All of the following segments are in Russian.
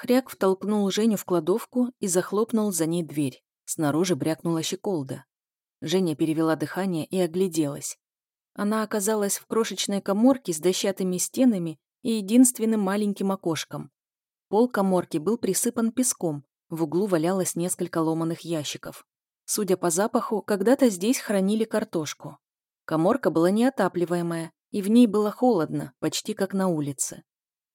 Хряк втолкнул Женю в кладовку и захлопнул за ней дверь. Снаружи брякнула щеколда. Женя перевела дыхание и огляделась. Она оказалась в крошечной коморке с дощатыми стенами и единственным маленьким окошком. Пол коморки был присыпан песком, в углу валялось несколько ломаных ящиков. Судя по запаху, когда-то здесь хранили картошку. Коморка была неотапливаемая, и в ней было холодно, почти как на улице.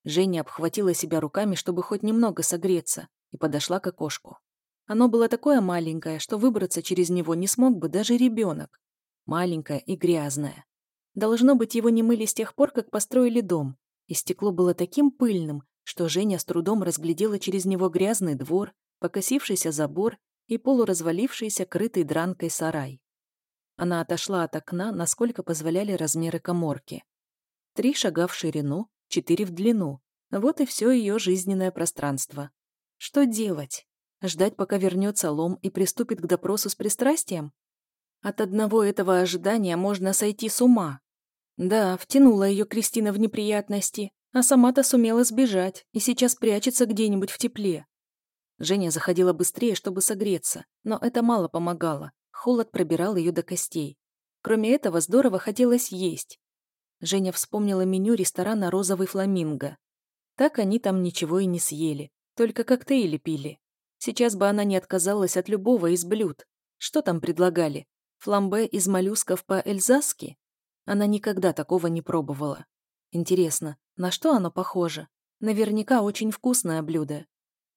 Женя обхватила себя руками, чтобы хоть немного согреться, и подошла к окошку. Оно было такое маленькое, что выбраться через него не смог бы даже ребенок. Маленькое и грязное. Должно быть, его не мыли с тех пор, как построили дом, и стекло было таким пыльным, что Женя с трудом разглядела через него грязный двор, покосившийся забор и полуразвалившийся крытый дранкой сарай. Она отошла от окна, насколько позволяли размеры коморки. Три шага в ширину, четыре в длину. Вот и все ее жизненное пространство. Что делать? Ждать, пока вернется лом и приступит к допросу с пристрастием? От одного этого ожидания можно сойти с ума. Да, втянула ее Кристина в неприятности, а сама-то сумела сбежать и сейчас прячется где-нибудь в тепле. Женя заходила быстрее, чтобы согреться, но это мало помогало. Холод пробирал ее до костей. Кроме этого, здорово хотелось есть. Женя вспомнила меню ресторана «Розовый фламинго». Так они там ничего и не съели, только коктейли пили. Сейчас бы она не отказалась от любого из блюд. Что там предлагали? Фламбе из моллюсков по-эльзасски? Она никогда такого не пробовала. Интересно, на что оно похоже? Наверняка очень вкусное блюдо.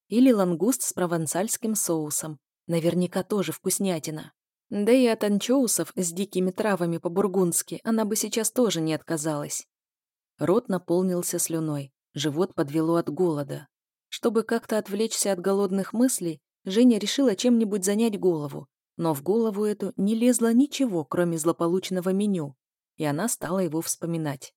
Или лангуст с провансальским соусом. Наверняка тоже вкуснятина. Да и от анчоусов с дикими травами по-бургундски она бы сейчас тоже не отказалась. Рот наполнился слюной, живот подвело от голода. Чтобы как-то отвлечься от голодных мыслей, Женя решила чем-нибудь занять голову, но в голову эту не лезло ничего, кроме злополучного меню, и она стала его вспоминать.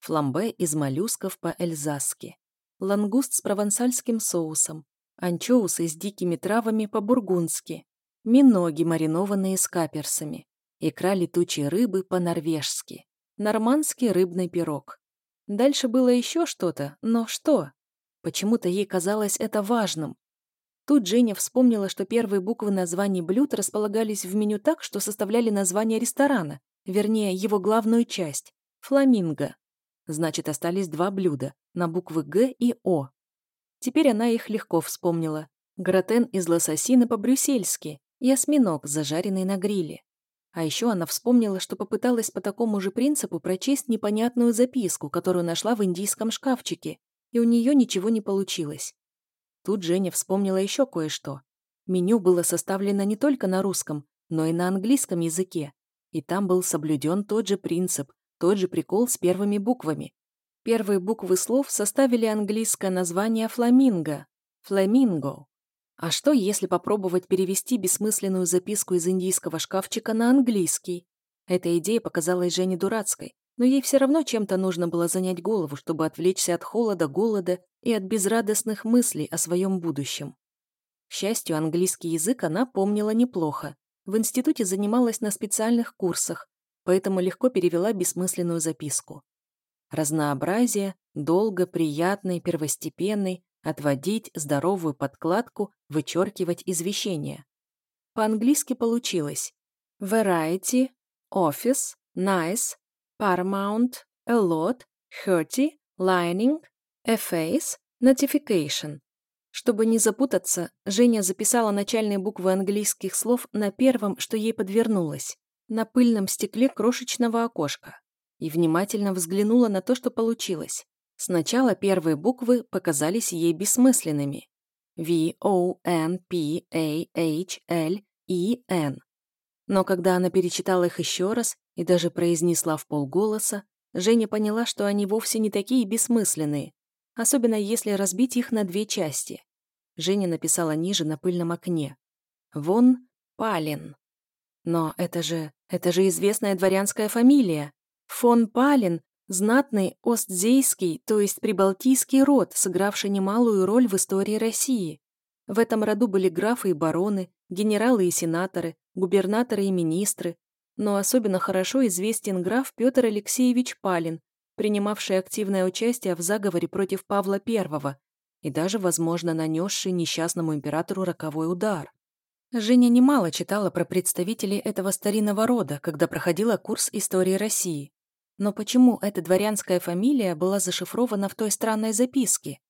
Фламбе из моллюсков по-эльзасски лангуст с провансальским соусом, анчоусы с дикими травами по-бургундски, миноги, маринованные с каперсами, икра летучей рыбы по-норвежски, нормандский рыбный пирог. Дальше было еще что-то, но что? Почему-то ей казалось это важным. Тут Женя вспомнила, что первые буквы названий блюд располагались в меню так, что составляли название ресторана, вернее, его главную часть – фламинго. Значит, остались два блюда на буквы «Г» и «О». Теперь она их легко вспомнила. Гратен из лососины по-брюссельски и осьминог, зажаренный на гриле. А еще она вспомнила, что попыталась по такому же принципу прочесть непонятную записку, которую нашла в индийском шкафчике, и у нее ничего не получилось. Тут Женя вспомнила еще кое-что. Меню было составлено не только на русском, но и на английском языке, и там был соблюден тот же принцип, тот же прикол с первыми буквами. Первые буквы слов составили английское название фламинго – фламинго. А что, если попробовать перевести бессмысленную записку из индийского шкафчика на английский? Эта идея показалась Жене дурацкой, но ей все равно чем-то нужно было занять голову, чтобы отвлечься от холода, голода и от безрадостных мыслей о своем будущем. К счастью, английский язык она помнила неплохо. В институте занималась на специальных курсах, поэтому легко перевела бессмысленную записку. Разнообразие, долго, приятный, первостепенный, отводить здоровую подкладку, вычеркивать извещения. По-английски получилось variety, office, nice, paramount, a lot, thirty, lining, efface, notification. Чтобы не запутаться, Женя записала начальные буквы английских слов на первом, что ей подвернулось на пыльном стекле крошечного окошка и внимательно взглянула на то, что получилось. Сначала первые буквы показались ей бессмысленными. V, O, N, P, A, H, L, E, N. Но когда она перечитала их еще раз и даже произнесла в полголоса, Женя поняла, что они вовсе не такие бессмысленные, особенно если разбить их на две части. Женя написала ниже на пыльном окне. «Вон Палин». Но это же, это же известная дворянская фамилия. Фон Палин – знатный остзейский, то есть прибалтийский род, сыгравший немалую роль в истории России. В этом роду были графы и бароны, генералы и сенаторы, губернаторы и министры, но особенно хорошо известен граф Петр Алексеевич Палин, принимавший активное участие в заговоре против Павла I, и даже, возможно, нанесший несчастному императору роковой удар. Женя немало читала про представителей этого старинного рода, когда проходила курс истории России. Но почему эта дворянская фамилия была зашифрована в той странной записке?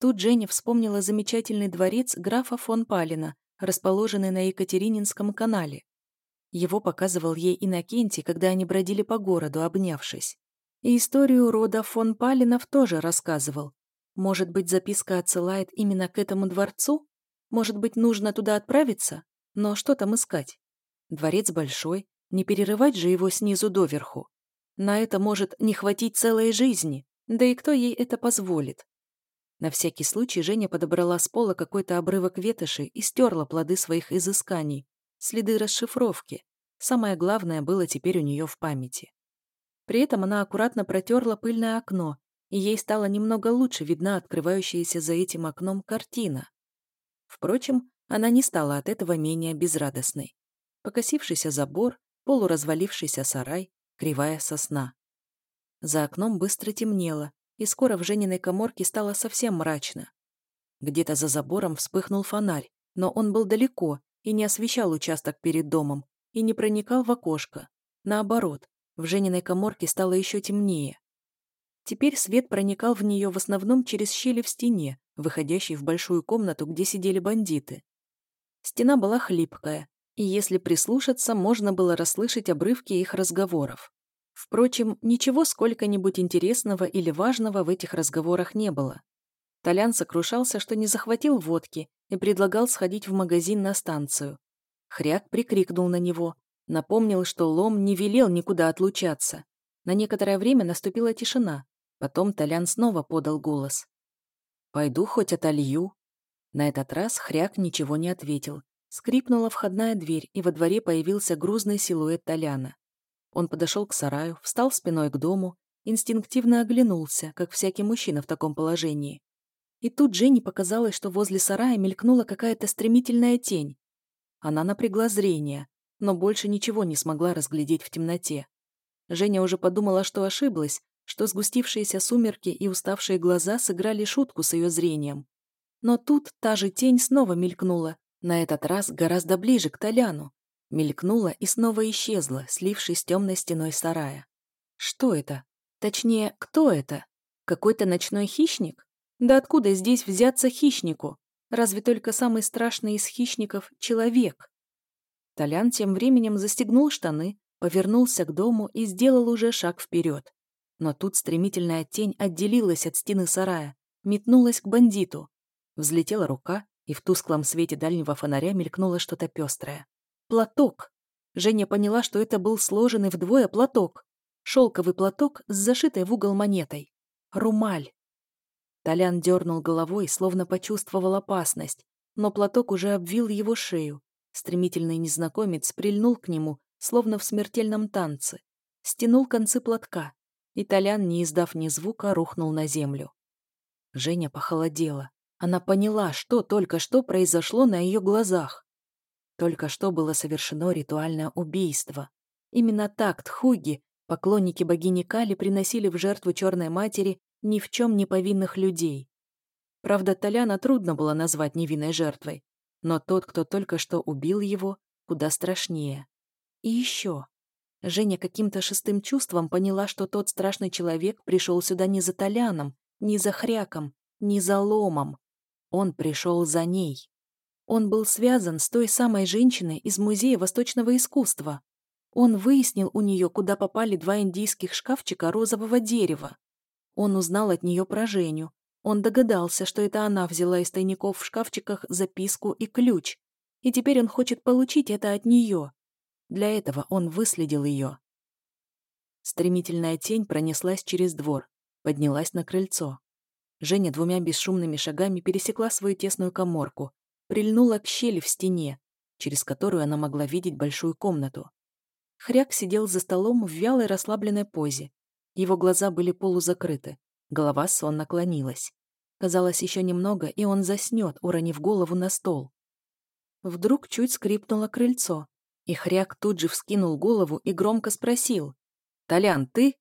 Тут Женя вспомнила замечательный дворец графа фон Палина, расположенный на Екатерининском канале. Его показывал ей Иннокентий, когда они бродили по городу, обнявшись. И историю рода фон Палинов тоже рассказывал. Может быть, записка отсылает именно к этому дворцу? Может быть, нужно туда отправиться? Но что там искать? Дворец большой, не перерывать же его снизу доверху. На это может не хватить целой жизни, да и кто ей это позволит? На всякий случай Женя подобрала с пола какой-то обрывок ветоши и стерла плоды своих изысканий, следы расшифровки. Самое главное было теперь у нее в памяти. При этом она аккуратно протерла пыльное окно, и ей стало немного лучше видна открывающаяся за этим окном картина. Впрочем, она не стала от этого менее безрадостной. Покосившийся забор, полуразвалившийся сарай, кривая сосна. За окном быстро темнело, и скоро в Жениной коморке стало совсем мрачно. Где-то за забором вспыхнул фонарь, но он был далеко и не освещал участок перед домом, и не проникал в окошко. Наоборот, в Жениной коморке стало еще темнее. Теперь свет проникал в нее в основном через щели в стене, выходящей в большую комнату, где сидели бандиты. Стена была хлипкая, и если прислушаться, можно было расслышать обрывки их разговоров. Впрочем, ничего сколько-нибудь интересного или важного в этих разговорах не было. Толян сокрушался, что не захватил водки и предлагал сходить в магазин на станцию. Хряк прикрикнул на него, напомнил, что Лом не велел никуда отлучаться. На некоторое время наступила тишина. Потом Толян снова подал голос. «Пойду хоть отолью». На этот раз Хряк ничего не ответил, Скрипнула входная дверь, и во дворе появился грузный силуэт Толяна. Он подошел к сараю, встал спиной к дому, инстинктивно оглянулся, как всякий мужчина в таком положении. И тут Жене показалось, что возле сарая мелькнула какая-то стремительная тень. Она напрягла зрение, но больше ничего не смогла разглядеть в темноте. Женя уже подумала, что ошиблась, что сгустившиеся сумерки и уставшие глаза сыграли шутку с ее зрением. Но тут та же тень снова мелькнула, на этот раз гораздо ближе к Толяну. Мелькнула и снова исчезла, слившись с темной стеной сарая. Что это? Точнее, кто это? Какой-то ночной хищник? Да откуда здесь взяться хищнику? Разве только самый страшный из хищников — человек? Толян тем временем застегнул штаны, повернулся к дому и сделал уже шаг вперед. Но тут стремительная тень отделилась от стены сарая, метнулась к бандиту. Взлетела рука, и в тусклом свете дальнего фонаря мелькнуло что-то пестрое. Платок! Женя поняла, что это был сложенный вдвое платок. Шелковый платок с зашитой в угол монетой. Румаль. Толян дернул головой, словно почувствовал опасность, но платок уже обвил его шею. Стремительный незнакомец прильнул к нему, словно в смертельном танце. Стянул концы платка, и Толян, не издав ни звука, рухнул на землю. Женя похолодела. Она поняла, что только что произошло на ее глазах. Только что было совершено ритуальное убийство. Именно так Тхуги, поклонники богини Кали, приносили в жертву Черной Матери ни в чем не повинных людей. Правда, Толяна трудно было назвать невинной жертвой, но тот, кто только что убил его, куда страшнее. И еще. Женя каким-то шестым чувством поняла, что тот страшный человек пришел сюда не за Толяном, не за Хряком, не за Ломом. Он пришел за ней. Он был связан с той самой женщиной из Музея восточного искусства. Он выяснил у нее, куда попали два индийских шкафчика розового дерева. Он узнал от нее про Женю. Он догадался, что это она взяла из тайников в шкафчиках записку и ключ. И теперь он хочет получить это от нее. Для этого он выследил ее. Стремительная тень пронеслась через двор, поднялась на крыльцо. Женя двумя бесшумными шагами пересекла свою тесную коморку, прильнула к щели в стене, через которую она могла видеть большую комнату. Хряк сидел за столом в вялой расслабленной позе. Его глаза были полузакрыты, голова сонно наклонилась. Казалось, еще немного, и он заснет, уронив голову на стол. Вдруг чуть скрипнуло крыльцо, и Хряк тут же вскинул голову и громко спросил. «Толян, ты?»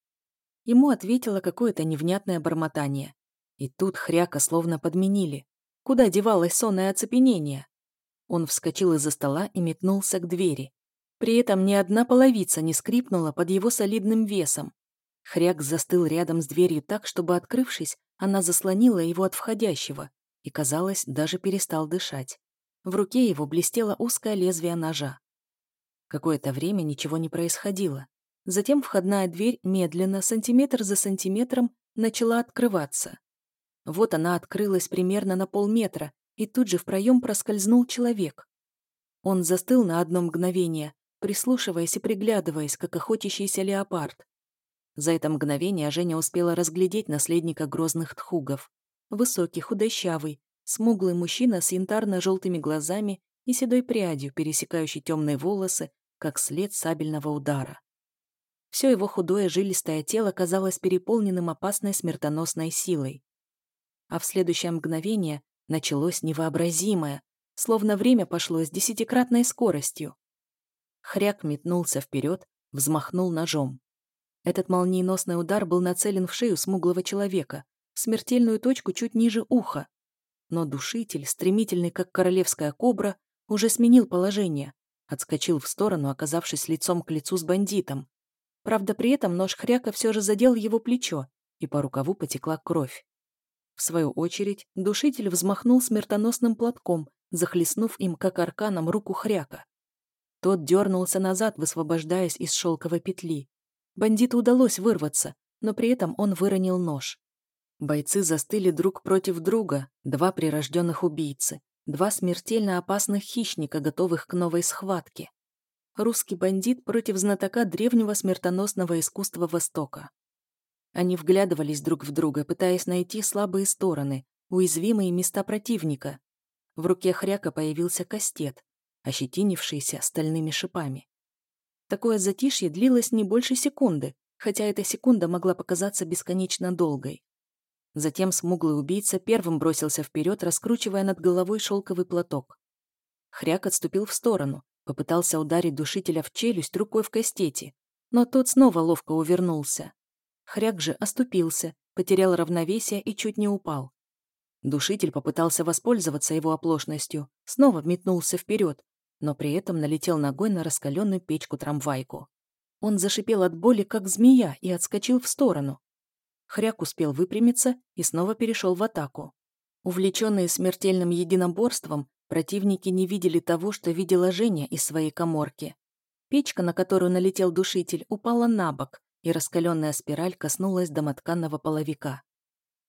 Ему ответило какое-то невнятное бормотание. И тут хряка словно подменили. Куда девалось сонное оцепенение? Он вскочил из-за стола и метнулся к двери. При этом ни одна половица не скрипнула под его солидным весом. Хряк застыл рядом с дверью так, чтобы, открывшись, она заслонила его от входящего и, казалось, даже перестал дышать. В руке его блестело узкое лезвие ножа. Какое-то время ничего не происходило. Затем входная дверь медленно, сантиметр за сантиметром, начала открываться. Вот она открылась примерно на полметра, и тут же в проем проскользнул человек. Он застыл на одно мгновение, прислушиваясь и приглядываясь, как охотящийся леопард. За это мгновение Женя успела разглядеть наследника грозных тхугов. Высокий, худощавый, смуглый мужчина с янтарно-желтыми глазами и седой прядью, пересекающий темные волосы, как след сабельного удара. Все его худое жилистое тело казалось переполненным опасной смертоносной силой. А в следующее мгновение началось невообразимое, словно время пошло с десятикратной скоростью. Хряк метнулся вперед, взмахнул ножом. Этот молниеносный удар был нацелен в шею смуглого человека, в смертельную точку чуть ниже уха. Но душитель, стремительный как королевская кобра, уже сменил положение, отскочил в сторону, оказавшись лицом к лицу с бандитом. Правда, при этом нож хряка все же задел его плечо, и по рукаву потекла кровь. Свою очередь, душитель взмахнул смертоносным платком, захлестнув им, как арканом, руку хряка. Тот дернулся назад, высвобождаясь из шелковой петли. Бандиту удалось вырваться, но при этом он выронил нож. Бойцы застыли друг против друга, два прирожденных убийцы, два смертельно опасных хищника, готовых к новой схватке. Русский бандит против знатока древнего смертоносного искусства Востока. Они вглядывались друг в друга, пытаясь найти слабые стороны, уязвимые места противника. В руке хряка появился кастет, ощетинившийся стальными шипами. Такое затишье длилось не больше секунды, хотя эта секунда могла показаться бесконечно долгой. Затем смуглый убийца первым бросился вперед, раскручивая над головой шелковый платок. Хряк отступил в сторону, попытался ударить душителя в челюсть рукой в кастете, но тот снова ловко увернулся. Хряк же оступился, потерял равновесие и чуть не упал. Душитель попытался воспользоваться его оплошностью, снова метнулся вперед, но при этом налетел ногой на раскаленную печку-трамвайку. Он зашипел от боли, как змея, и отскочил в сторону. Хряк успел выпрямиться и снова перешел в атаку. Увлеченные смертельным единоборством, противники не видели того, что видела Женя из своей коморки. Печка, на которую налетел душитель, упала на бок, и раскаленная спираль коснулась домотканного половика.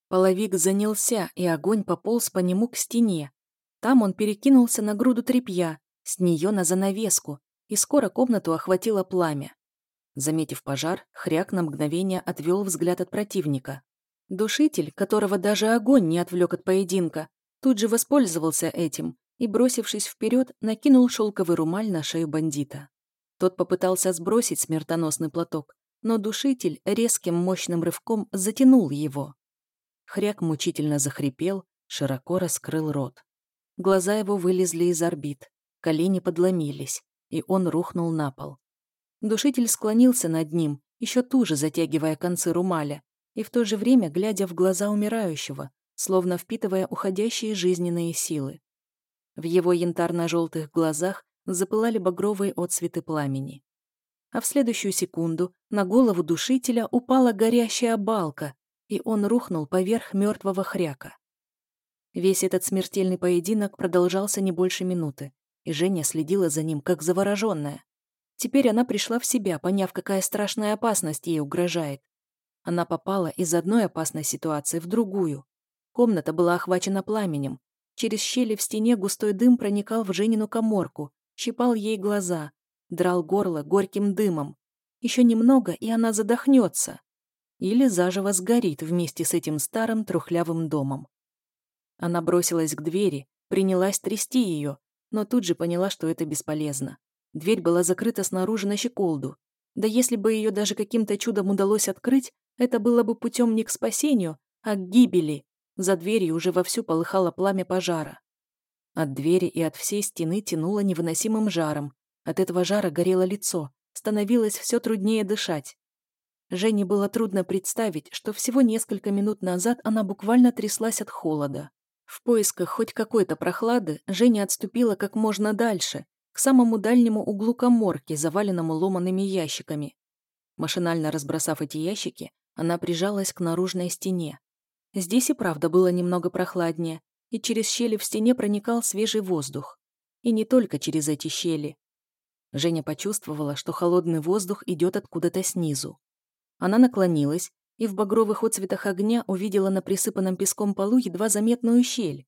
Половик занялся, и огонь пополз по нему к стене. Там он перекинулся на груду тряпья, с нее на занавеску, и скоро комнату охватило пламя. Заметив пожар, хряк на мгновение отвел взгляд от противника. Душитель, которого даже огонь не отвлек от поединка, тут же воспользовался этим и, бросившись вперед, накинул шелковый румаль на шею бандита. Тот попытался сбросить смертоносный платок, но душитель резким мощным рывком затянул его. Хряк мучительно захрипел, широко раскрыл рот. Глаза его вылезли из орбит. Колени подломились, и он рухнул на пол. Душитель склонился над ним, еще туже затягивая концы румаля, и в то же время глядя в глаза умирающего, словно впитывая уходящие жизненные силы. В его янтарно-желтых глазах запылали багровые отсветы пламени. А в следующую секунду на голову душителя упала горящая балка, и он рухнул поверх мертвого хряка. Весь этот смертельный поединок продолжался не больше минуты и Женя следила за ним, как завороженная. Теперь она пришла в себя, поняв, какая страшная опасность ей угрожает. Она попала из одной опасной ситуации в другую. Комната была охвачена пламенем. Через щели в стене густой дым проникал в Женину коморку, щипал ей глаза, драл горло горьким дымом. Еще немного, и она задохнется. Или заживо сгорит вместе с этим старым трухлявым домом. Она бросилась к двери, принялась трясти ее, но тут же поняла, что это бесполезно. Дверь была закрыта снаружи на щеколду. Да если бы ее даже каким-то чудом удалось открыть, это было бы путем не к спасению, а к гибели. За дверью уже вовсю полыхало пламя пожара. От двери и от всей стены тянуло невыносимым жаром. От этого жара горело лицо, становилось все труднее дышать. Жене было трудно представить, что всего несколько минут назад она буквально тряслась от холода. В поисках хоть какой-то прохлады Женя отступила как можно дальше, к самому дальнему углу коморки, заваленному ломанными ящиками. Машинально разбросав эти ящики, она прижалась к наружной стене. Здесь и правда было немного прохладнее, и через щели в стене проникал свежий воздух. И не только через эти щели. Женя почувствовала, что холодный воздух идет откуда-то снизу. Она наклонилась и в багровых отцветах огня увидела на присыпанном песком полу едва заметную щель.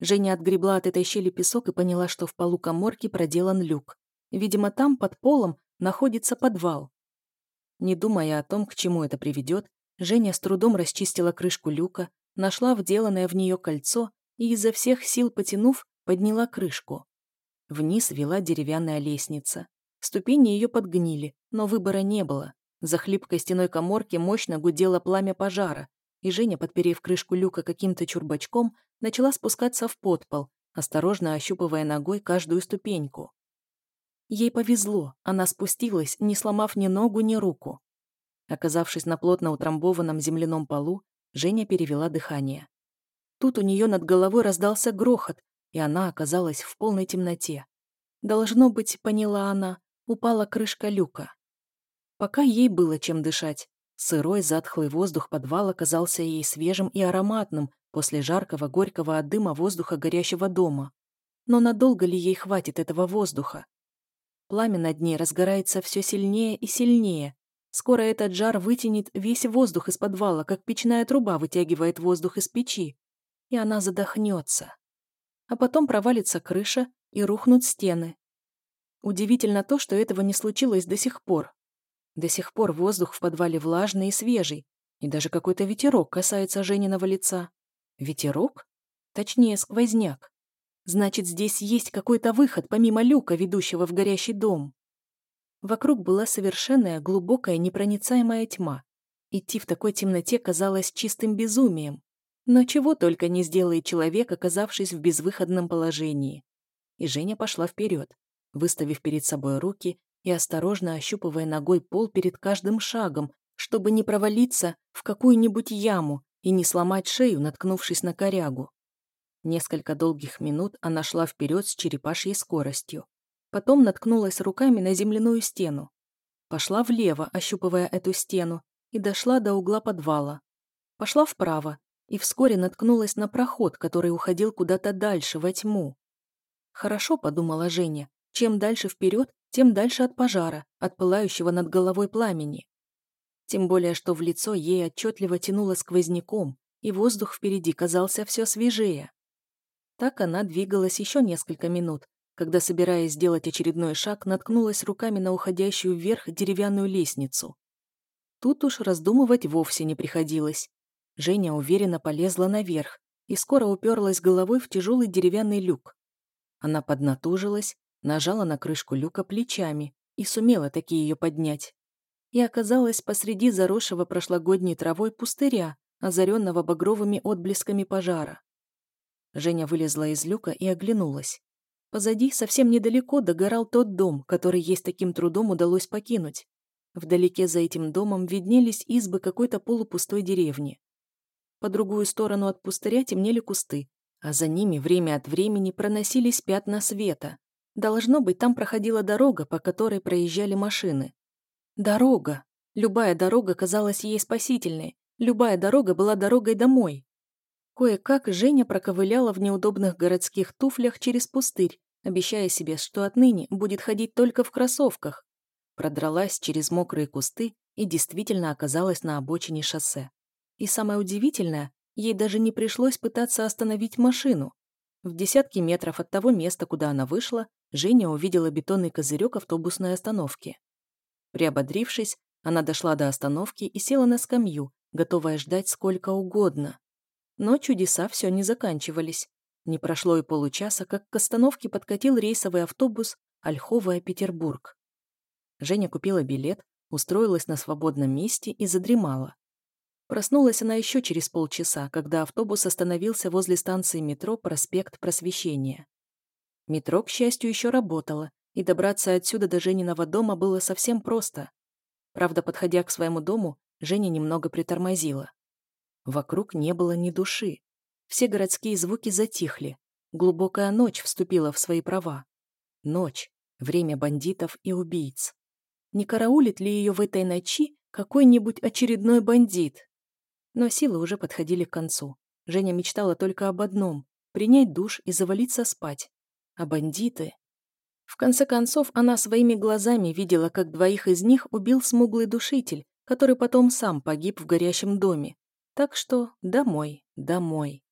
Женя отгребла от этой щели песок и поняла, что в полу коморки проделан люк. Видимо, там, под полом, находится подвал. Не думая о том, к чему это приведет, Женя с трудом расчистила крышку люка, нашла вделанное в нее кольцо и изо всех сил потянув, подняла крышку. Вниз вела деревянная лестница. Ступени ее подгнили, но выбора не было. За хлипкой стеной коморки мощно гудело пламя пожара, и Женя, подперев крышку люка каким-то чурбачком, начала спускаться в подпол, осторожно ощупывая ногой каждую ступеньку. Ей повезло, она спустилась, не сломав ни ногу, ни руку. Оказавшись на плотно утрамбованном земляном полу, Женя перевела дыхание. Тут у нее над головой раздался грохот, и она оказалась в полной темноте. Должно быть, поняла она, упала крышка люка. Пока ей было чем дышать. Сырой, затхлый воздух подвала казался ей свежим и ароматным после жаркого, горького от дыма воздуха горящего дома. Но надолго ли ей хватит этого воздуха? Пламя над ней разгорается все сильнее и сильнее. Скоро этот жар вытянет весь воздух из подвала, как печная труба вытягивает воздух из печи. И она задохнется. А потом провалится крыша и рухнут стены. Удивительно то, что этого не случилось до сих пор. До сих пор воздух в подвале влажный и свежий, и даже какой-то ветерок касается Жениного лица. Ветерок? Точнее, сквозняк. Значит, здесь есть какой-то выход, помимо люка, ведущего в горящий дом. Вокруг была совершенная, глубокая, непроницаемая тьма. Идти в такой темноте казалось чистым безумием. Но чего только не сделает человек, оказавшись в безвыходном положении. И Женя пошла вперед, выставив перед собой руки и осторожно ощупывая ногой пол перед каждым шагом, чтобы не провалиться в какую-нибудь яму и не сломать шею, наткнувшись на корягу. Несколько долгих минут она шла вперед с черепашьей скоростью. Потом наткнулась руками на земляную стену. Пошла влево, ощупывая эту стену, и дошла до угла подвала. Пошла вправо, и вскоре наткнулась на проход, который уходил куда-то дальше, во тьму. «Хорошо», — подумала Женя, — «чем дальше вперед, тем дальше от пожара, от пылающего над головой пламени. Тем более, что в лицо ей отчетливо тянуло сквозняком, и воздух впереди казался все свежее. Так она двигалась еще несколько минут, когда, собираясь сделать очередной шаг, наткнулась руками на уходящую вверх деревянную лестницу. Тут уж раздумывать вовсе не приходилось. Женя уверенно полезла наверх и скоро уперлась головой в тяжелый деревянный люк. Она поднатужилась, нажала на крышку люка плечами и сумела таки ее поднять. И оказалась посреди заросшего прошлогодней травой пустыря, озаренного багровыми отблесками пожара. Женя вылезла из люка и оглянулась. Позади, совсем недалеко, догорал тот дом, который ей с таким трудом удалось покинуть. Вдалеке за этим домом виднелись избы какой-то полупустой деревни. По другую сторону от пустыря темнели кусты, а за ними время от времени проносились пятна света, Должно быть, там проходила дорога, по которой проезжали машины. Дорога. Любая дорога казалась ей спасительной. Любая дорога была дорогой домой. Кое-как Женя проковыляла в неудобных городских туфлях через пустырь, обещая себе, что отныне будет ходить только в кроссовках. Продралась через мокрые кусты и действительно оказалась на обочине шоссе. И самое удивительное, ей даже не пришлось пытаться остановить машину. В десятки метров от того места, куда она вышла, Женя увидела бетонный козырек автобусной остановки. Приободрившись, она дошла до остановки и села на скамью, готовая ждать сколько угодно. Но чудеса все не заканчивались. Не прошло и получаса, как к остановке подкатил рейсовый автобус Ольховая-Петербург. Женя купила билет, устроилась на свободном месте и задремала. Проснулась она еще через полчаса, когда автобус остановился возле станции метро «Проспект Просвещения». Метро, к счастью, еще работало, и добраться отсюда до Жениного дома было совсем просто. Правда, подходя к своему дому, Женя немного притормозила. Вокруг не было ни души. Все городские звуки затихли. Глубокая ночь вступила в свои права. Ночь. Время бандитов и убийц. Не караулит ли ее в этой ночи какой-нибудь очередной бандит? Но силы уже подходили к концу. Женя мечтала только об одном – принять душ и завалиться спать. А бандиты... В конце концов, она своими глазами видела, как двоих из них убил смуглый душитель, который потом сам погиб в горящем доме. Так что домой, домой.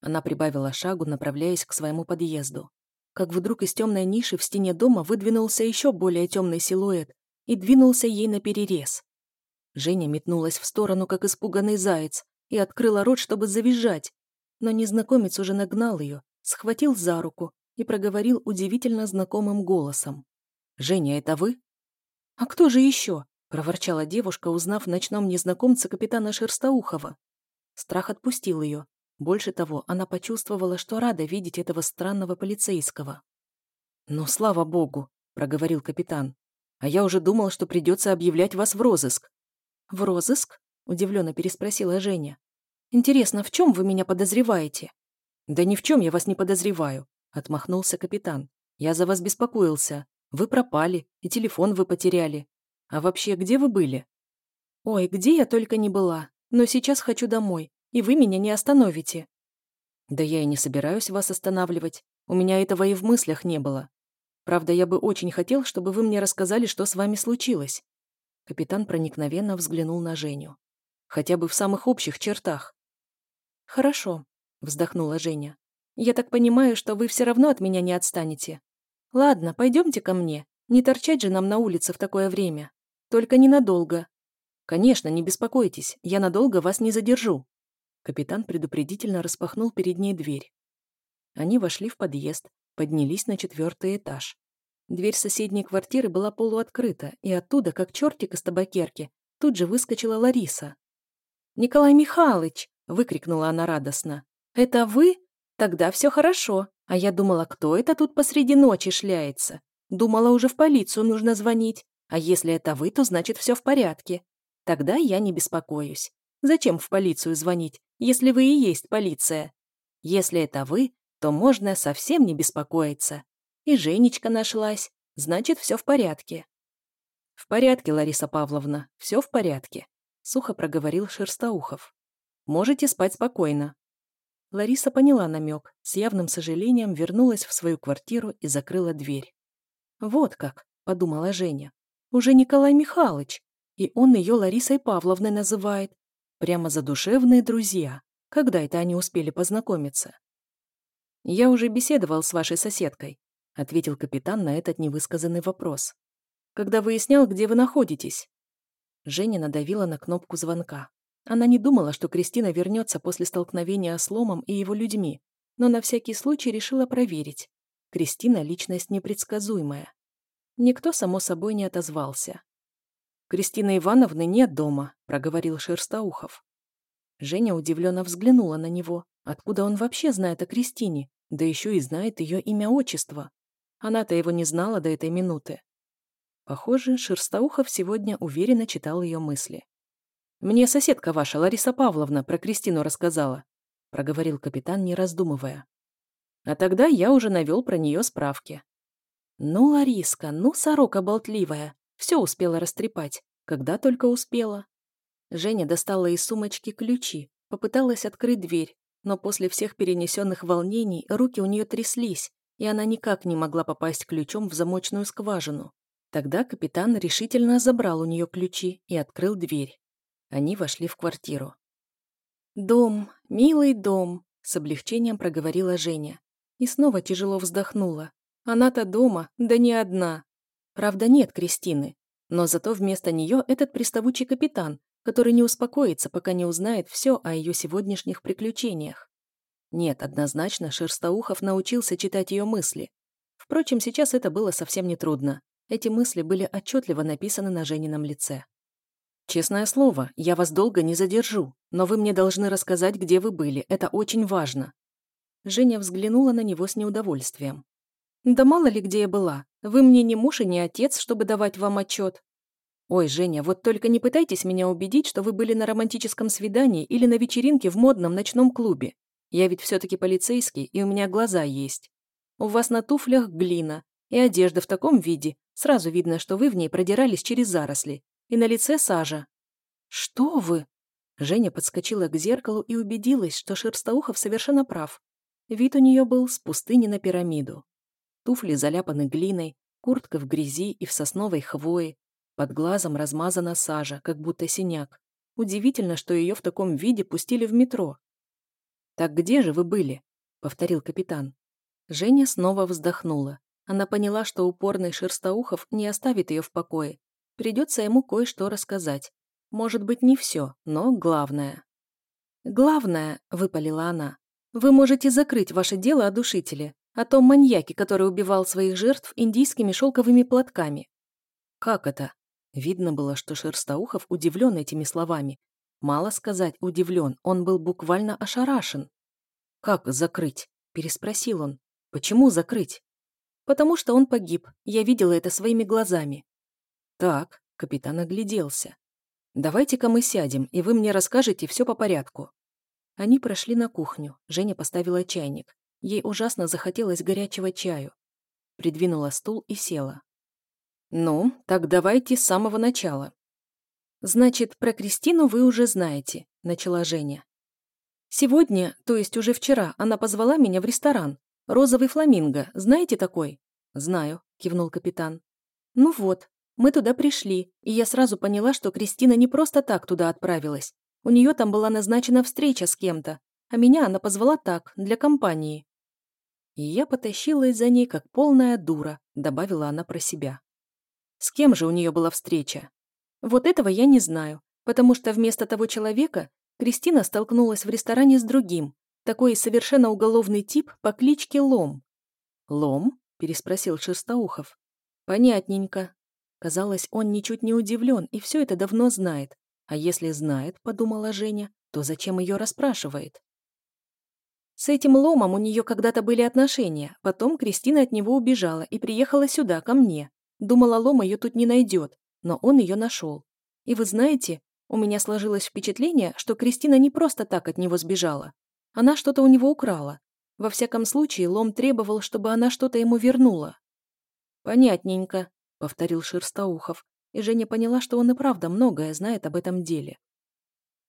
Она прибавила шагу, направляясь к своему подъезду. Как вдруг из темной ниши в стене дома выдвинулся еще более темный силуэт и двинулся ей на перерез. Женя метнулась в сторону, как испуганный заяц, и открыла рот, чтобы завизжать. Но незнакомец уже нагнал ее, схватил за руку и проговорил удивительно знакомым голосом. «Женя, это вы?» «А кто же еще?» – проворчала девушка, узнав в ночном незнакомце капитана Шерстоухова. Страх отпустил ее. Больше того, она почувствовала, что рада видеть этого странного полицейского. «Ну, слава богу!» – проговорил капитан. «А я уже думал, что придется объявлять вас в розыск». «В розыск?» – удивленно переспросила Женя. «Интересно, в чем вы меня подозреваете?» «Да ни в чем я вас не подозреваю. Отмахнулся капитан. «Я за вас беспокоился. Вы пропали, и телефон вы потеряли. А вообще, где вы были?» «Ой, где я только не была. Но сейчас хочу домой, и вы меня не остановите». «Да я и не собираюсь вас останавливать. У меня этого и в мыслях не было. Правда, я бы очень хотел, чтобы вы мне рассказали, что с вами случилось». Капитан проникновенно взглянул на Женю. «Хотя бы в самых общих чертах». «Хорошо», — вздохнула Женя. Я так понимаю, что вы все равно от меня не отстанете. Ладно, пойдемте ко мне. Не торчать же нам на улице в такое время. Только ненадолго. Конечно, не беспокойтесь, я надолго вас не задержу. Капитан предупредительно распахнул перед ней дверь. Они вошли в подъезд, поднялись на четвертый этаж. Дверь соседней квартиры была полуоткрыта, и оттуда, как чертик из табакерки, тут же выскочила Лариса. «Николай Михайлович!» — выкрикнула она радостно. «Это вы? Тогда все хорошо. А я думала, кто это тут посреди ночи шляется? Думала, уже в полицию нужно звонить. А если это вы, то значит все в порядке. Тогда я не беспокоюсь. Зачем в полицию звонить, если вы и есть полиция? Если это вы, то можно совсем не беспокоиться. И Женечка нашлась, значит, все в порядке. В порядке, Лариса Павловна, все в порядке, сухо проговорил Шерстоухов. Можете спать спокойно. Лариса поняла намек, с явным сожалением вернулась в свою квартиру и закрыла дверь. «Вот как», — подумала Женя, — «уже Николай Михайлович, и он ее Ларисой Павловной называет. Прямо задушевные друзья. Когда это они успели познакомиться?» «Я уже беседовал с вашей соседкой», — ответил капитан на этот невысказанный вопрос. «Когда выяснял, где вы находитесь?» Женя надавила на кнопку звонка. Она не думала, что Кристина вернется после столкновения с Ломом и его людьми, но на всякий случай решила проверить. Кристина – личность непредсказуемая. Никто, само собой, не отозвался. «Кристины Ивановны нет дома», – проговорил Шерстоухов. Женя удивленно взглянула на него. Откуда он вообще знает о Кристине? Да еще и знает ее имя-отчество. Она-то его не знала до этой минуты. Похоже, Шерстоухов сегодня уверенно читал ее мысли. «Мне соседка ваша, Лариса Павловна, про Кристину рассказала», проговорил капитан, не раздумывая. А тогда я уже навел про нее справки. Ну, Лариска, ну, сорока болтливая. Все успела растрепать. Когда только успела. Женя достала из сумочки ключи, попыталась открыть дверь, но после всех перенесенных волнений руки у нее тряслись, и она никак не могла попасть ключом в замочную скважину. Тогда капитан решительно забрал у нее ключи и открыл дверь. Они вошли в квартиру. «Дом, милый дом», — с облегчением проговорила Женя. И снова тяжело вздохнула. Она-то дома, да не одна. Правда, нет Кристины. Но зато вместо нее этот приставучий капитан, который не успокоится, пока не узнает все о ее сегодняшних приключениях. Нет, однозначно, Шерстоухов научился читать ее мысли. Впрочем, сейчас это было совсем нетрудно. Эти мысли были отчетливо написаны на Женином лице. «Честное слово, я вас долго не задержу, но вы мне должны рассказать, где вы были, это очень важно». Женя взглянула на него с неудовольствием. «Да мало ли где я была. Вы мне не муж и не отец, чтобы давать вам отчет». «Ой, Женя, вот только не пытайтесь меня убедить, что вы были на романтическом свидании или на вечеринке в модном ночном клубе. Я ведь все-таки полицейский, и у меня глаза есть. У вас на туфлях глина, и одежда в таком виде. Сразу видно, что вы в ней продирались через заросли. И на лице сажа». «Что вы?» Женя подскочила к зеркалу и убедилась, что Шерстоухов совершенно прав. Вид у нее был с пустыни на пирамиду. Туфли заляпаны глиной, куртка в грязи и в сосновой хвое, под глазом размазана сажа, как будто синяк. Удивительно, что ее в таком виде пустили в метро. «Так где же вы были?» — повторил капитан. Женя снова вздохнула. Она поняла, что упорный Шерстоухов не оставит ее в покое. Придется ему кое-что рассказать. Может быть, не все, но главное. «Главное», — выпалила она, — «вы можете закрыть ваше дело о душителе, о том маньяке, который убивал своих жертв индийскими шелковыми платками». «Как это?» Видно было, что Шерстоухов удивлен этими словами. Мало сказать, удивлен, он был буквально ошарашен. «Как закрыть?» – переспросил он. «Почему закрыть?» «Потому что он погиб. Я видела это своими глазами». «Так», – капитан огляделся. «Давайте-ка мы сядем, и вы мне расскажете все по порядку». Они прошли на кухню. Женя поставила чайник. Ей ужасно захотелось горячего чаю. Придвинула стул и села. «Ну, так давайте с самого начала». «Значит, про Кристину вы уже знаете», — начала Женя. «Сегодня, то есть уже вчера, она позвала меня в ресторан. Розовый фламинго, знаете такой?» «Знаю», — кивнул капитан. «Ну вот, мы туда пришли, и я сразу поняла, что Кристина не просто так туда отправилась. У нее там была назначена встреча с кем-то, а меня она позвала так, для компании». И я потащилась за ней, как полная дура, добавила она про себя. С кем же у нее была встреча? Вот этого я не знаю, потому что вместо того человека Кристина столкнулась в ресторане с другим, такой совершенно уголовный тип по кличке Лом. «Лом?» – переспросил Шерстоухов. «Понятненько». Казалось, он ничуть не удивлен и все это давно знает. А если знает, подумала Женя, то зачем ее расспрашивает? С этим Ломом у нее когда-то были отношения, потом Кристина от него убежала и приехала сюда, ко мне. Думала, Лом ее тут не найдет, но он ее нашел. И вы знаете, у меня сложилось впечатление, что Кристина не просто так от него сбежала. Она что-то у него украла. Во всяком случае, Лом требовал, чтобы она что-то ему вернула. «Понятненько», — повторил Шерстоухов, и Женя поняла, что он и правда многое знает об этом деле.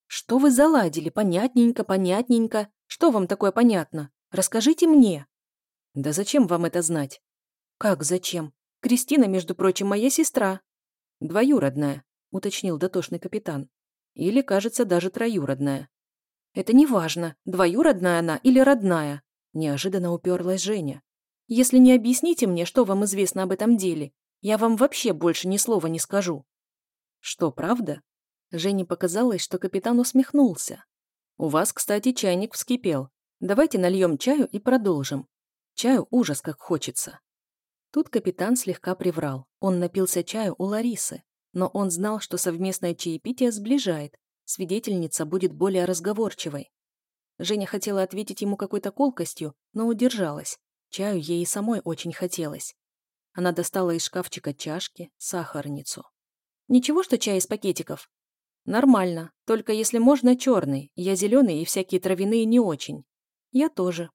«Что вы заладили? Понятненько, понятненько. Что вам такое понятно? Расскажите мне». «Да зачем вам это знать?» «Как зачем? Кристина, между прочим, моя сестра». «Двоюродная», — уточнил дотошный капитан. «Или, кажется, даже троюродная». «Это не важно, двоюродная она или родная», — неожиданно уперлась Женя. «Если не объясните мне, что вам известно об этом деле, я вам вообще больше ни слова не скажу». «Что, правда?» Жене показалось, что капитан усмехнулся. «У вас, кстати, чайник вскипел. Давайте нальем чаю и продолжим. Чаю ужас как хочется». Тут капитан слегка приврал. Он напился чаю у Ларисы, но он знал, что совместное чаепитие сближает, свидетельница будет более разговорчивой. Женя хотела ответить ему какой-то колкостью, но удержалась. Чаю ей и самой очень хотелось. Она достала из шкафчика чашки, сахарницу. «Ничего, что чай из пакетиков?» «Нормально, только если можно черный. Я зеленый и всякие травяные не очень». «Я тоже».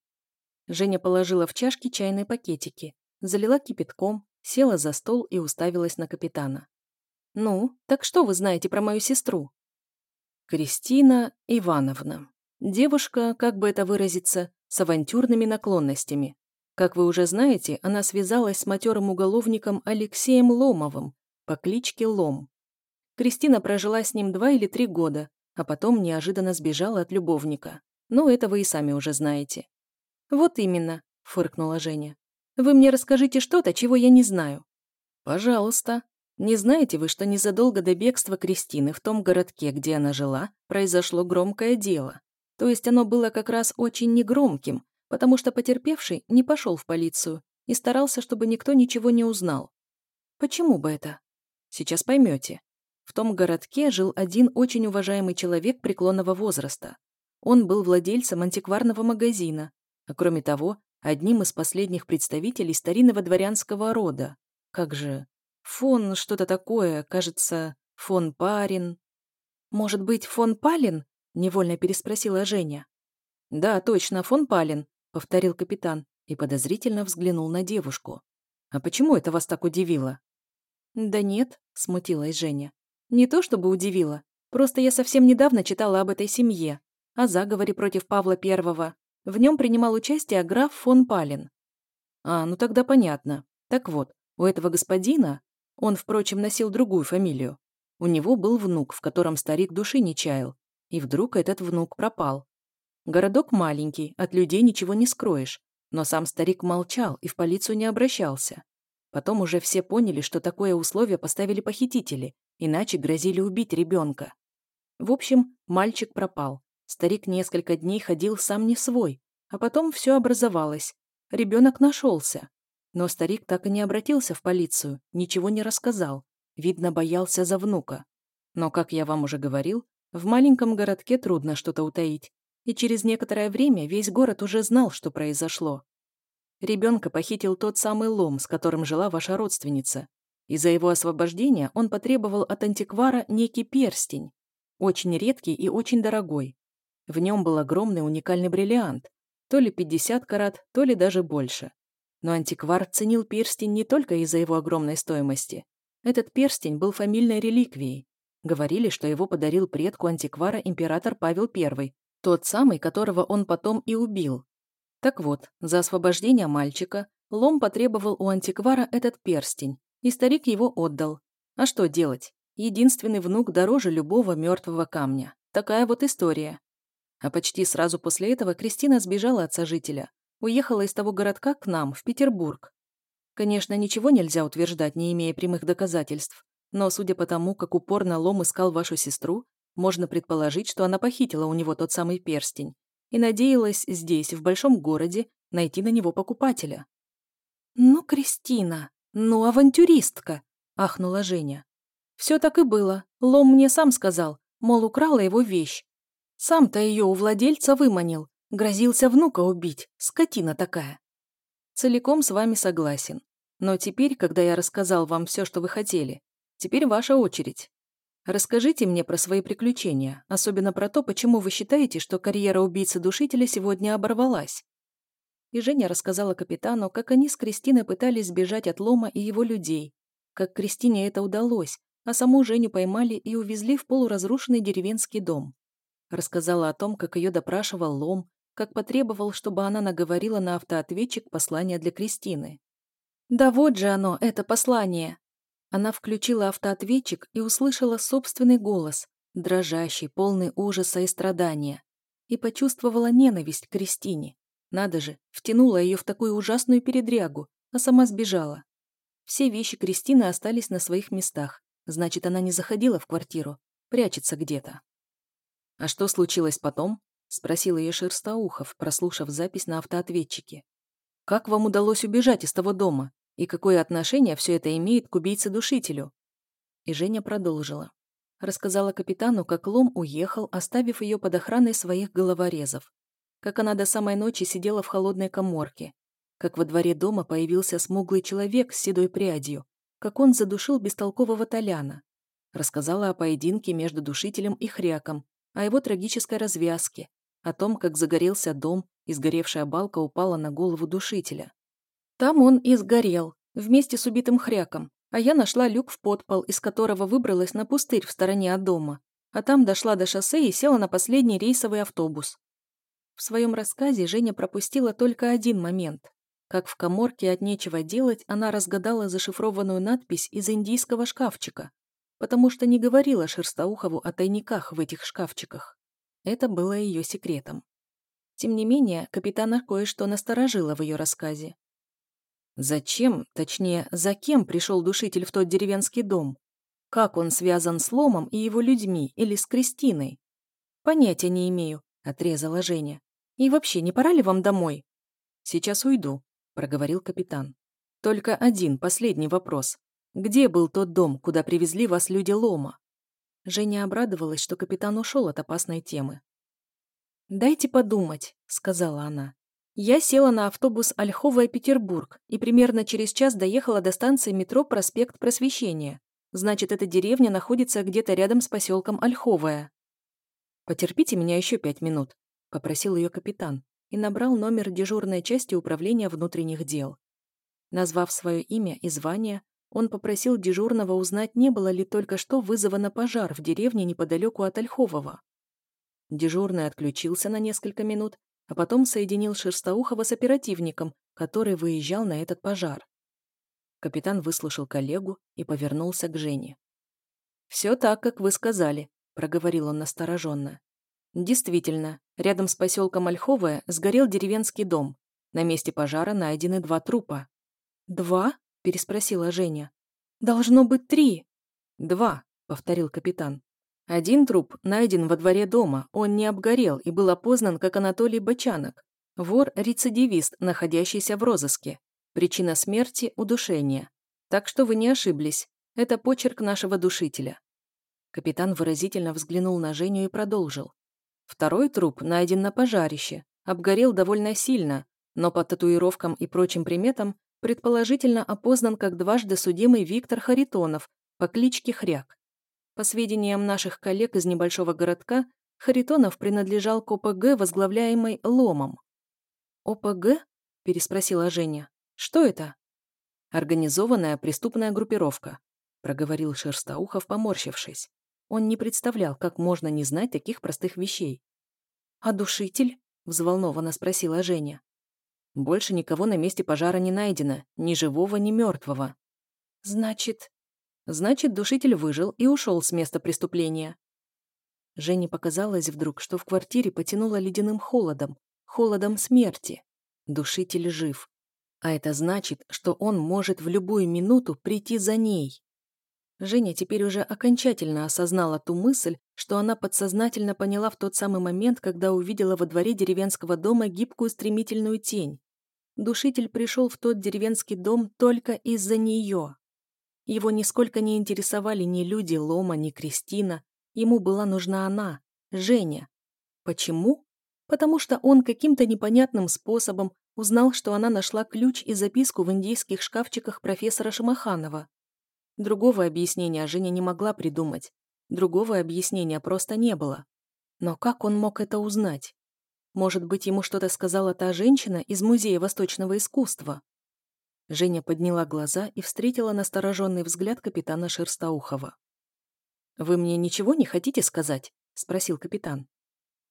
Женя положила в чашки чайные пакетики, залила кипятком, села за стол и уставилась на капитана. «Ну, так что вы знаете про мою сестру?» Кристина Ивановна. Девушка, как бы это выразиться, с авантюрными наклонностями. Как вы уже знаете, она связалась с матерым уголовником Алексеем Ломовым по кличке Лом. Кристина прожила с ним два или три года, а потом неожиданно сбежала от любовника. Ну, это вы и сами уже знаете. «Вот именно», — фыркнула Женя. Вы мне расскажите что-то, чего я не знаю». «Пожалуйста. Не знаете вы, что незадолго до бегства Кристины в том городке, где она жила, произошло громкое дело? То есть оно было как раз очень негромким, потому что потерпевший не пошел в полицию и старался, чтобы никто ничего не узнал. Почему бы это? Сейчас поймете. В том городке жил один очень уважаемый человек преклонного возраста. Он был владельцем антикварного магазина, а кроме того, одним из последних представителей старинного дворянского рода. Как же... Фон что-то такое, кажется, фон Парин. Может быть, фон Палин? Невольно переспросила Женя. Да, точно, фон Палин, повторил капитан и подозрительно взглянул на девушку. А почему это вас так удивило? Да нет, смутилась Женя. Не то чтобы удивило, просто я совсем недавно читала об этой семье, о заговоре против Павла Первого. В нем принимал участие граф фон Палин. А, ну тогда понятно. Так вот, у этого господина, он, впрочем, носил другую фамилию, у него был внук, в котором старик души не чаял, и вдруг этот внук пропал. Городок маленький, от людей ничего не скроешь, но сам старик молчал и в полицию не обращался. Потом уже все поняли, что такое условие поставили похитители, иначе грозили убить ребенка. В общем, мальчик пропал. Старик несколько дней ходил сам не свой, а потом все образовалось. Ребенок нашелся. Но старик так и не обратился в полицию, ничего не рассказал. Видно, боялся за внука. Но, как я вам уже говорил, в маленьком городке трудно что-то утаить. И через некоторое время весь город уже знал, что произошло. Ребенка похитил тот самый лом, с которым жила ваша родственница. И за его освобождение он потребовал от антиквара некий перстень. Очень редкий и очень дорогой. В нем был огромный уникальный бриллиант. То ли 50 карат, то ли даже больше. Но антиквар ценил перстень не только из-за его огромной стоимости. Этот перстень был фамильной реликвией. Говорили, что его подарил предку антиквара император Павел I, тот самый, которого он потом и убил. Так вот, за освобождение мальчика Лом потребовал у антиквара этот перстень, и старик его отдал. А что делать? Единственный внук дороже любого мертвого камня. Такая вот история. А почти сразу после этого Кристина сбежала от сожителя. Уехала из того городка к нам, в Петербург. Конечно, ничего нельзя утверждать, не имея прямых доказательств. Но судя по тому, как упорно Лом искал вашу сестру, можно предположить, что она похитила у него тот самый перстень и надеялась здесь, в большом городе, найти на него покупателя. «Ну, Кристина, ну, авантюристка!» – ахнула Женя. «Все так и было. Лом мне сам сказал, мол, украла его вещь. Сам-то ее у владельца выманил, грозился внука убить, скотина такая». Целиком с вами согласен. Но теперь, когда я рассказал вам все, что вы хотели, теперь ваша очередь. Расскажите мне про свои приключения, особенно про то, почему вы считаете, что карьера убийцы-душителя сегодня оборвалась. И Женя рассказала капитану, как они с Кристиной пытались сбежать от Лома и его людей, как Кристине это удалось, а саму Женю поймали и увезли в полуразрушенный деревенский дом. Рассказала о том, как ее допрашивал Лом, как потребовал, чтобы она наговорила на автоответчик послание для Кристины. «Да вот же оно, это послание!» Она включила автоответчик и услышала собственный голос, дрожащий, полный ужаса и страдания, и почувствовала ненависть к Кристине. Надо же, втянула ее в такую ужасную передрягу, а сама сбежала. Все вещи Кристины остались на своих местах, значит, она не заходила в квартиру, прячется где-то. «А что случилось потом?» — спросил ее Шерстоухов, прослушав запись на автоответчике. «Как вам удалось убежать из того дома? И какое отношение все это имеет к убийце-душителю? И Женя продолжила. Рассказала капитану, как Лом уехал, оставив ее под охраной своих головорезов. Как она до самой ночи сидела в холодной коморке. Как во дворе дома появился смуглый человек с седой прядью. Как он задушил бестолкового Толяна. Рассказала о поединке между душителем и хряком, о его трагической развязке, о том, как загорелся дом, и сгоревшая балка упала на голову душителя. Там он и сгорел, вместе с убитым хряком, а я нашла люк в подпол, из которого выбралась на пустырь в стороне от дома, а там дошла до шоссе и села на последний рейсовый автобус. В своем рассказе Женя пропустила только один момент. Как в коморке от нечего делать, она разгадала зашифрованную надпись из индийского шкафчика, потому что не говорила Шерстоухову о тайниках в этих шкафчиках. Это было ее секретом. Тем не менее, капитана кое-что насторожило в ее рассказе. Зачем, точнее, за кем пришел душитель в тот деревенский дом? Как он связан с Ломом и его людьми или с Кристиной? Понятия не имею, отрезала Женя. И вообще, не пора ли вам домой? Сейчас уйду, проговорил капитан. Только один, последний вопрос. Где был тот дом, куда привезли вас люди Лома? Женя обрадовалась, что капитан ушел от опасной темы. «Дайте подумать», — сказала она. Я села на автобус Ольховая-Петербург и примерно через час доехала до станции метро «Проспект Просвещения». Значит, эта деревня находится где-то рядом с поселком Ольховая. «Потерпите меня еще пять минут», — попросил ее капитан и набрал номер дежурной части управления внутренних дел. Назвав свое имя и звание, он попросил дежурного узнать, не было ли только что вызвано пожар в деревне неподалеку от Ольхового. Дежурный отключился на несколько минут, а потом соединил Шерстоухова с оперативником, который выезжал на этот пожар. Капитан выслушал коллегу и повернулся к Жене. «Все так, как вы сказали», — проговорил он настороженно. «Действительно, рядом с поселком Ольховое сгорел деревенский дом. На месте пожара найдены два трупа». «Два?» — переспросила Женя. «Должно быть три». «Два», — повторил капитан. Один труп найден во дворе дома, он не обгорел и был опознан как Анатолий Бочанок, вор-рецидивист, находящийся в розыске. Причина смерти – удушение. Так что вы не ошиблись, это почерк нашего душителя. Капитан выразительно взглянул на Женю и продолжил. Второй труп найден на пожарище, обгорел довольно сильно, но по татуировкам и прочим приметам предположительно опознан как дважды судимый Виктор Харитонов по кличке Хряк. По сведениям наших коллег из небольшого городка, Харитонов принадлежал к ОПГ, возглавляемой Ломом. «ОПГ?» – переспросила Женя. «Что это?» «Организованная преступная группировка», – проговорил Шерстоухов, поморщившись. Он не представлял, как можно не знать таких простых вещей. «А душитель?» – взволнованно спросила Женя. «Больше никого на месте пожара не найдено, ни живого, ни мертвого». «Значит...» Значит, душитель выжил и ушел с места преступления. Жене показалось вдруг, что в квартире потянуло ледяным холодом, холодом смерти. Душитель жив. А это значит, что он может в любую минуту прийти за ней. Женя теперь уже окончательно осознала ту мысль, что она подсознательно поняла в тот самый момент, когда увидела во дворе деревенского дома гибкую стремительную тень. Душитель пришел в тот деревенский дом только из-за нее. Его нисколько не интересовали ни люди Лома, ни Кристина. Ему была нужна она, Женя. Почему? Потому что он каким-то непонятным способом узнал, что она нашла ключ и записку в индийских шкафчиках профессора Шамаханова. Другого объяснения Женя не могла придумать. Другого объяснения просто не было. Но как он мог это узнать? Может быть, ему что-то сказала та женщина из Музея восточного искусства? Женя подняла глаза и встретила настороженный взгляд капитана Шерстоухова. «Вы мне ничего не хотите сказать?» – спросил капитан.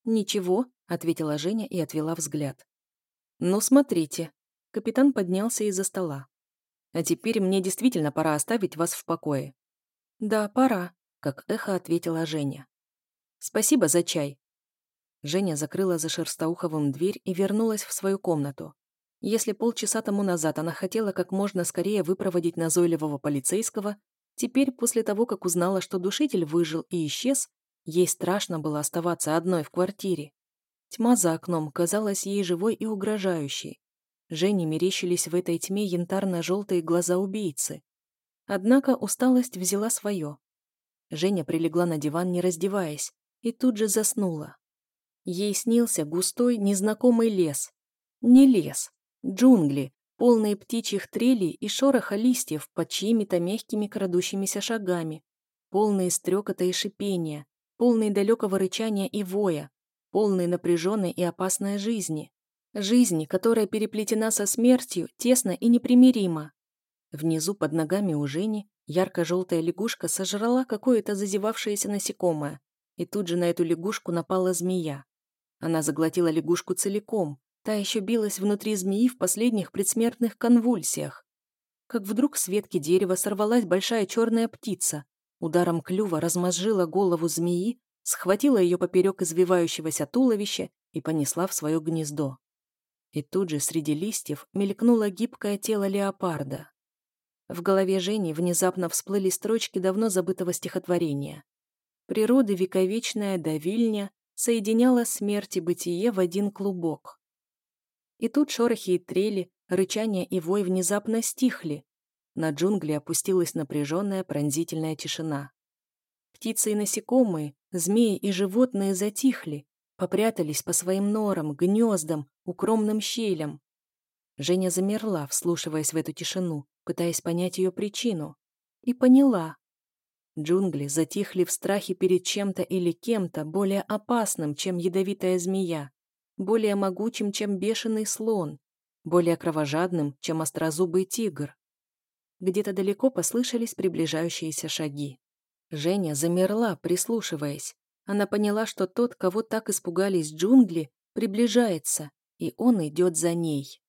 «Ничего», – ответила Женя и отвела взгляд. «Ну, смотрите». Капитан поднялся из-за стола. «А теперь мне действительно пора оставить вас в покое». «Да, пора», – как эхо ответила Женя. «Спасибо за чай». Женя закрыла за Шерстоуховым дверь и вернулась в свою комнату. Если полчаса тому назад она хотела как можно скорее выпроводить назойливого полицейского, теперь, после того, как узнала, что душитель выжил и исчез, ей страшно было оставаться одной в квартире. Тьма за окном казалась ей живой и угрожающей. Жене мерещились в этой тьме янтарно-желтые глаза убийцы. Однако усталость взяла свое. Женя прилегла на диван, не раздеваясь, и тут же заснула. Ей снился густой, незнакомый лес. Не лес, Джунгли, полные птичьих трелей и шороха листьев под чьими-то мягкими крадущимися шагами, полные стрекота и шипения, полные далекого рычания и воя, полные напряженной и опасной жизни. Жизни, которая переплетена со смертью, тесно и непримиримо. Внизу под ногами у Жени ярко-желтая лягушка сожрала какое-то зазевавшееся насекомое, и тут же на эту лягушку напала змея. Она заглотила лягушку целиком, Та еще билась внутри змеи в последних предсмертных конвульсиях. Как вдруг с ветки дерева сорвалась большая черная птица, ударом клюва размозжила голову змеи, схватила ее поперек извивающегося туловища и понесла в свое гнездо. И тут же среди листьев мелькнуло гибкое тело леопарда. В голове Жени внезапно всплыли строчки давно забытого стихотворения. Природы вековечная давильня соединяла смерть и бытие в один клубок. И тут шорохи и трели, рычание и вой внезапно стихли. На джунгли опустилась напряженная пронзительная тишина. Птицы и насекомые, змеи и животные затихли, Попрятались по своим норам, гнездам, укромным щелям. Женя замерла, вслушиваясь в эту тишину, пытаясь понять ее причину. И поняла. Джунгли затихли в страхе перед чем-то или кем-то более опасным, чем ядовитая змея, более могучим, чем бешеный слон, более кровожадным, чем острозубый тигр. Где-то далеко послышались приближающиеся шаги. Женя замерла, прислушиваясь. Она поняла, что тот, кого так испугались джунгли, приближается, и он идет за ней.